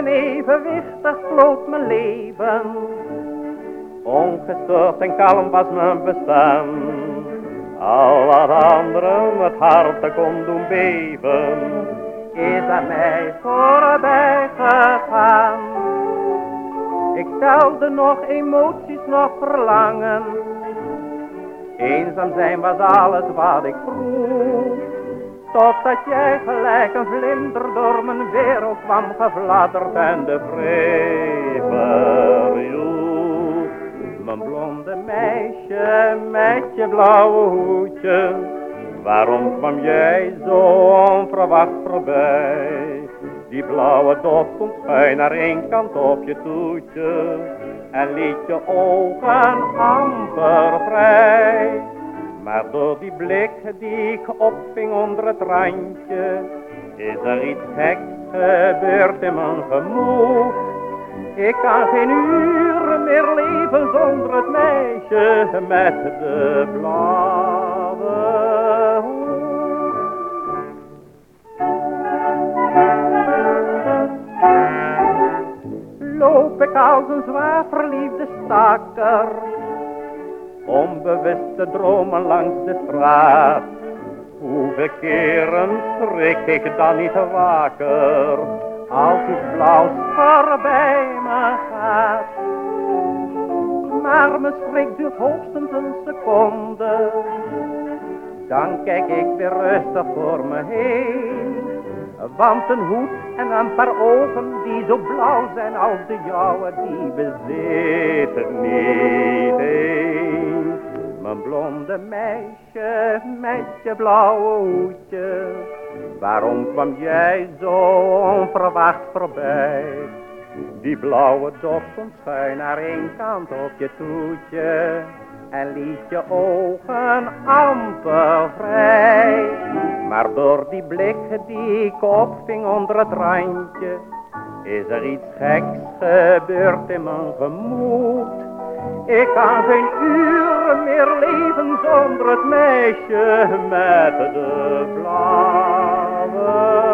en evenwichtig vloot mijn leven. Ongestoord en kalm was mijn bestaan. Al wat anderen het harte kon doen beven, is aan mij voorbij gegaan. Ik telde nog emoties, nog verlangen. Eenzaam zijn was alles wat ik vroeg. Totdat jij gelijk een vlinder door mijn wereld kwam gefladderd en de vrede verjoeg. Mijn blonde meisje met je blauwe hoedje, waarom kwam jij zo onverwacht voorbij? Die blauwe dot komt schuin naar één kant op je toetje en liet je ogen amper vrij. Maar door die blik die ik opving onder het randje, is er iets geks gebeurd in mijn gemoed. Ik kan geen uren meer leven zonder het meisje met de blauwe hoed. Loop ik als een zwaar verliefde staker onbewuste dromen langs de straat. Hoeveel keren schrik ik dan niet waker, als iets blauws voorbij me gaat. Maar mijn schrik duurt hoogstens een seconde, dan kijk ik weer rustig voor me heen. Want een hoed en een paar ogen die zo blauw zijn als de jouwe, die bezitten Meisje met je blauwe hoedje, waarom kwam jij zo onverwacht voorbij? Die blauwe dop stond schuin naar één kant op je toetje en liet je ogen amper vrij. Maar door die blik die ik opving onder het randje, is er iets geks gebeurd in mijn gemoed. Ik kan geen meer leven zonder het meisje met de blauwe